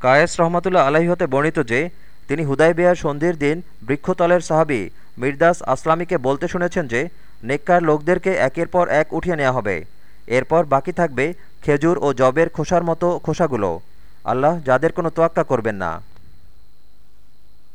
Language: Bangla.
কায়েস রহমতুল্লা আলাহি হতে বর্ণিত যে, তিনি হুদাইবিয়ার সন্ধির দিন বৃক্ষতলের সাহাবি মির্দাস আসলামীকে বলতে শুনেছেন যে, নেককার লোকদেরকে একের পর এক উঠিয়ে নেওয়া হবে। এরপর বাকি থাকবে খেজুর ও জবের খোসার মতো খোসাগুলো। আল্লাহ যাদের কোনো তোয়াক্কা করবেন না।